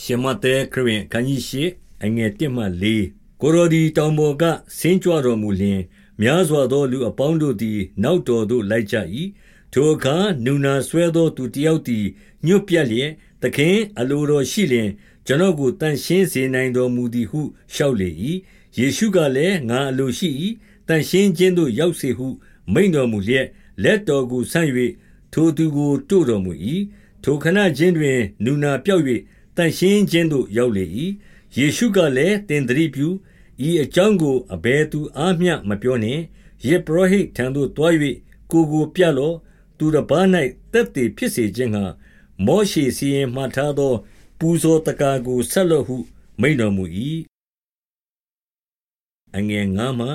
ရှမတဲခရင်ခန်းကြီးရှိအငယ်1မှ4ကိုရိုဒီတောင်ပေါ်ကဆင်းကြွတော်မူလျင်များစွာသောလူအပေါင်းတို့သည် နောက်တော်သို့လိုက်ကြ၏ထိုအခါနူနာဆွဲသောသူတယောက်သည်ညွတ်ပြတ်လျက်သခင်အလိုတော်ရှိလျင် ကျွန်တော်ကိုတန်ရှင်းစေနိုင်တော်မူသည်ဟုလျှောက်လေ၏ယေရှုကလည်းငါအလိုရှိ၏တန်ရှင်းခြင်းသို့ရောက်စေဟုမိန်တော်မူလျက်လက်တော်ကိုဆန့်၍ထိုသူကိုတို့တော်မူ၏ထိုခဏချင်းတွင်နူနာပြောက်၍ တန်ရှင်းခြင်းသို့ရောက်လေ၏ယေရှုကလည်းတင်တရိပြုဤအကြောင်းကိုအဘယ်သူအားမျှမပြောနှင့်ယေပရောဟိတ်ထံသို့တွား၍ကိုကိုပြလော့သူတစ်ပါး၌တက်တည်ဖြစ်စေခြင်းဟာမောရှေစီရင်မှထားသော ပူဇော်တကာကိုဆက်လော့ဟုမိန်တော်မူ၏အငယ်9မှ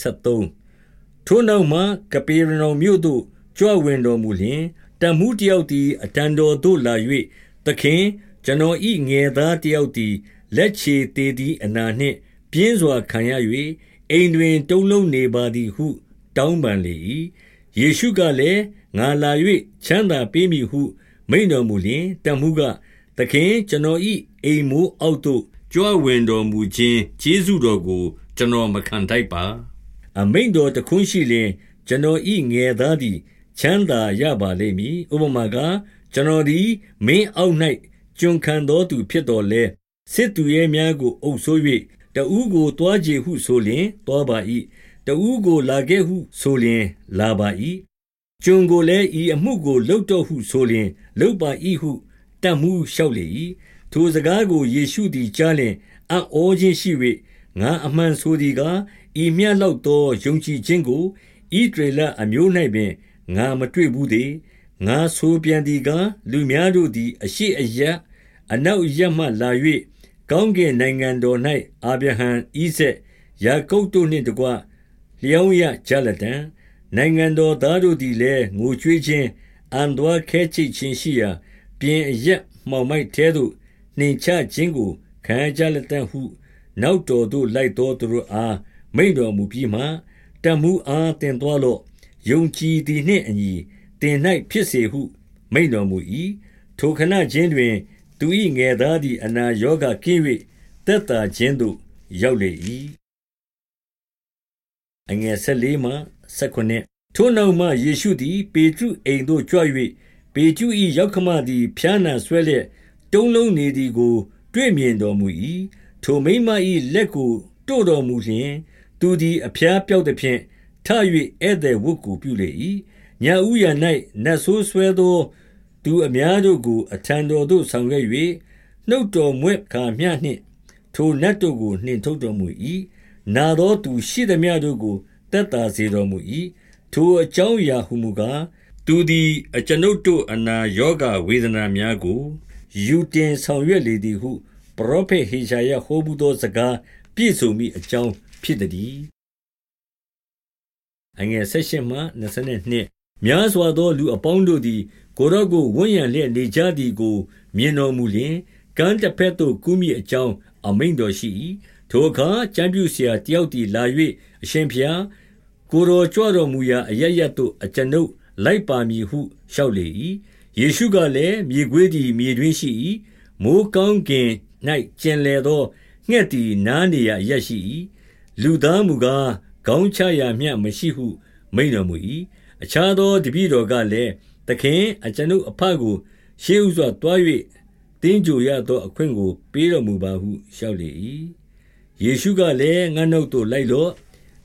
73ထိုနောက်မှကပေရနောင်မြို့သို့ကြွဝင်တော်မူလျှင်တမှုတယောက်သည်အတန်တော်သို့လာ၍သခင် ကျွန်တော်ဤငယ်သားတယောက်သည် လက်ချေသေးသည့်အနာနှင့် ပြင်းစွာခံရ၍အိမ်တွင် တုံးလုံးနေပါသည်ဟု တောင်းပန်လေ၏ယေရှုကလည်း ငါလာ၍ချမ်းသာပေးမည်ဟု မိန်တော်မူလျင်တမှုကသခင်ကျွန်တော်ဤအိမ်မိုးအောက်သို့ ကြွဝင်တော်မူခြင်း ကျေးဇူးတော်ကို ကျွန်တော်မခံထိုက်ပါ အမိန်တော်တခွန်းရှိလျင် ကျွန်တော်ဤငယ်သားသည် ချမ်းသာရပါလိမ့်မည် ဥပမာကကျွန်တော်သည် မင်းအောက်၌ ကျွန်ခံသောသူဖြစ်တော်လဲစစ်သူရဲများကို အုပ်ဆိုး၍တဦးကိုတွားကြဟုဆိုလျင်တွားပါ၏တဦးကိုလာခဲ့ဟုဆိုလျင် လာပါ၏ကျွန်ကိုလည်း ဤအမှုကိုလှုပ်တော့ဟုဆိုလျင်လှုပ်ပါ၏ဟုတတ်မှုလျှောက်လေ၏ထိုစကားကို ယေရှုသည်ကြားလျင် အံ့ဩခြင်းရှိ၍ငါအမှန်ဆိုသည်ကား ဤမြတ်လောက်သော ယုံကြည်ခြင်းကိုဤဒေလအမျိုး၌ပင် ငါမတွေ့ဘူးသေး ငါဆိုပြန်သည်ကားလူများတို့သည် အရှိအယအနောက်ရမှလာ၍ကောင်းကင်နိုင်ငံတော်၌အာဗြဟံ ဣဇက် ယာကုပ်တို့နှင့်တကွ လျောင်းရကြလတံနိုင်ငံတော်သားတို့သည်လည်း ငိုကြွေးခြင်း အံသွားခဲချိတ်ခြင်းရှိရာ ပြင်အရက်မှောင်မိုက်ထဲသို့ နှင်ချခြင်းကို ခံကြလတံဟု နောက်တော်သို့ လိုက်တော်သူတို့အား မိန်တော်မူပြီးမှတမှုအားတင်သွားလော့ ယုံကြည်သည်နှင့်အညီတ င်၌ဖြစ်စေဟု မိန်တော်မူ၏ထိုခဏချင်းတွင် သူ၏ငယ်သားသည် အနာရောဂါကင်း၍သက်သာခြင်းသို့ ရောက်လေ၏အငယ်၁၄မှ၁၉ထိုနောက်မှယေရှုသည် ပေတရုအိမ်သို့ကြွ၍ပေတရု၏ရောက်ခမသည် ဖျားနာဆွဲလျက် တုံးလုံးနေသည်ကို တွေ့မြင်တော်မူ၏ထိုမိမ၏လက်ကို တို့တော်မူလျင် သူသည် အဖျားပြောက်သည်ဖြင့် ထ၍ဧည့်သည်ဝတ်ကို ပြုလေ၏ ညဥ်ရ၌နတ်ဆိုးဆွဲသော သူအများတို့ကို အထံတော်သို့ဆောင်ခဲ့၍နှုတ်တော်မွေ့ခါမျှနှင့် ထိုနတ်တို့ကိုနှင်ထုတ်တော်မူ၏နာသောသူရှိသမျှတို့ကိုတက်တာစေတော်မူ၏ထိုအကြောင်းအရာဟုမူကားသူသည်အကျွန်ုပ်တို့အနာယောဂဝေဒနာများကိုယူတင်ဆောင်ရွက်လေသည်ဟု ပရောဖက်ဟေရှာယဟောဘူးသောစကားပြည့်စုံမိအကြောင်းဖြစ်သည်အငယ်၁၈မှ22 များစွာသော လူအပေါင်းတို့သည် ကိုရော့ကို ဝန်းရံလျက်နေကြသည်ကို မြင်တော်မူလျင် ကမ်းတစ်ဖက်သို့ ကူးမိအကြောင်း အမိန်တော်ရှိ၏ထိုအခါ ကျမ်းပြုဆရာတယောက်သည်လာ၍အရှင်ဖျား ကိုတော်ကြွတော်မူရာအရရသို့ အကျွန်ုပ်လိုက်ပါမည်ဟု လျှောက်လေ၏ယေရှုကလည်း မြေခွေးသည် မြေတွင်ရှိ၏မိုးကောင်းကင်၌ကျင်လေသော ငှက်သည် နားနေရာရက်ရှိ၏လူသားမူကား ခေါင်းချရာမျှမရှိဟု မိန်တော်မူ၏ အခြားသောတပည့်တော်ကလည်းသခင်အကျွန်ုပ်အဖကိုရှေးဥစွာတွား၍တင်းကြိုရသောအခွင့်ကို ပေးတော်မူပါဟုလျှောက်လေ၏ယေရှုကလည်းငါနှုတ်သို့လိုက်လော့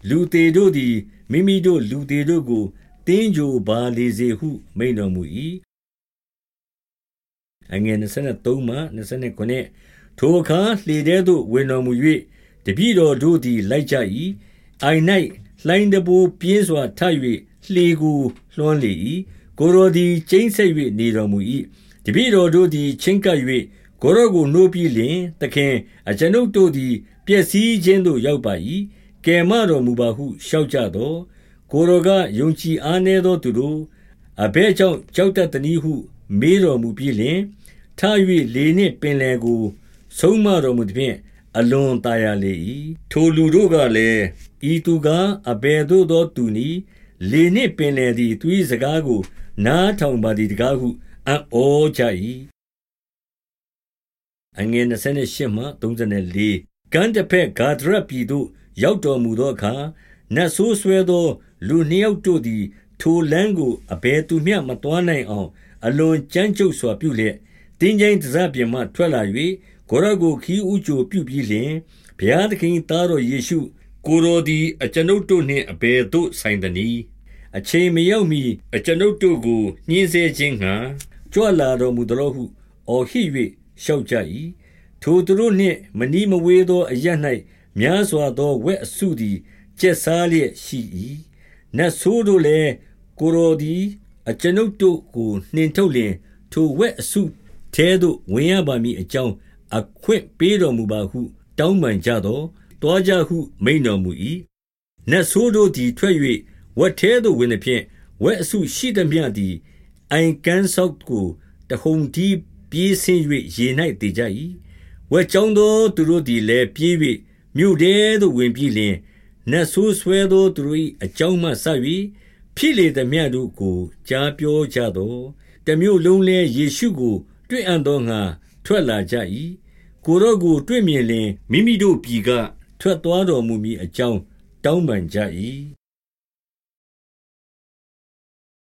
လူသေးတို့သည်မိမိတို့လူသေးတို့ကိုတင်းကြိုပါလေစေဟု မိန်တော်မူ၏အငယ်23မှ29ထိုအခါလှေထဲသို့ဝင်တော်မူ၍တပည့်တော်တို့သည်လိုက်ကြ၏အိုင်၌လှိုင်းတဘိုးပြင်းစွာထ၍ လှေကိုလွှမ်းလေ၏ကိုရောသည်ကျိန်းဆက်၍နေတော်မူ၏တပည့်တော်တို့သည်ချင်းကပ်၍ကိုရောကိုနှိုးပြီးလျင်သခင်အကျွန်ုပ်တို့သည်ပျက်စီးခြင်းသို့ရောက်ပါ၏ကယ်မတော်မူပါဟုလျှောက်ကြသောကိုရောကယုံကြည်အားနည်းသောသူတို့အဘဲကြောင့်ကြောက်တတ်သည်ဟု မေးတော်မူပြီးလျင်ထား၍လေနှင့်ပင်လယ်ကို ဆုံးမတော်မူသည်ဖြင့်အလွန်ตายရလေ၏ထိုလူတို့ကလည်းဤသူကအဘယ်သို့သောသူနည်း လေနှင့်ပင်လယ်သည်သူ၏စကားကို နားထောင်ပါသည်တကားဟုအံ့ဩကြ၏အငယ်28မှ34ကမ်းတစ်ဖက်ဂါဒရပြည်သို့ရောက်တော်မူသောအခါနတ်ဆိုးဆွဲသော လူနှစ်ယောက်တို့သည် ထိုလမ်းကိုအဘယ်သူမျှမသွားနိုင်အောင် အလွန်ကြမ်းကြုတ်စွာပြုလျက်တင်းကျိုင်းတစပြင်မှထွက်လာ၍ကိုရော့ကိုခီးဥကြိုပြုပြီးလျှင်ဘုရားသခင်သားတော်ယေရှု ကိုတော်သည် အကျွန်ုပ်တို့နှင့် အဘယ်သို့ဆိုင်သနည်း အချိန်မရောက်မီအကျွန်ုပ်တို့ကို ညှင်းဆဲခြင်းငှာကြွလာတော်မူသောဟု အော်ဟစ်၍ရှောက်ကြ၏ထိုသူတို့နှင့် မနီးမဝေးသောအရ၌များစွာသော ဝက်အစုသည် ကျက်စားလျက်ရှိ၏နတ်ဆိုးတို့လည်း ကိုတော်သည် အကျွန်ုပ်တို့ကို နှင်ထုတ်လျင် ထိုဝက်အစုထဲသို့ ဝင်ရပါမည်အကြောင်း အခွင့်ပေးတော်မူပါဟု တောင်းပန်ကြသော တွားကြဟု မိန်တော်မူ၏နတ်ဆိုးတို့သည်ထွက်၍ဝက်ထဲသို့ဝင်သည်ဖြင့်ဝက်အစုရှိသမျှသည် အိုင်ကန်ဆောက်ကိုတဟုန်တီးပြေးဆင်း၍ရေ၌တည်ကြ၏ဝက်ကြောင်းသောသူတို့သည်လည်းပြေး၍မြို့ထဲသို့ဝင်ပြီးလျှင်နတ်ဆိုးဆွဲသောသူတို့၏အကြောင်းမှစ၍ဖြစ်လေသမျှတို့ကိုကြားပြောကြသောတမျိုးလုံးလည်းယေရှုကို တွေ့အံ့သောငါထွက်လာကြ၏ကိုတော့ကို တွေ့မြင်လျင်မိမိတို့ပြည်က ထွက်သွားတော်မူမည်အကြောင်း တောင်းပန်ကြ၏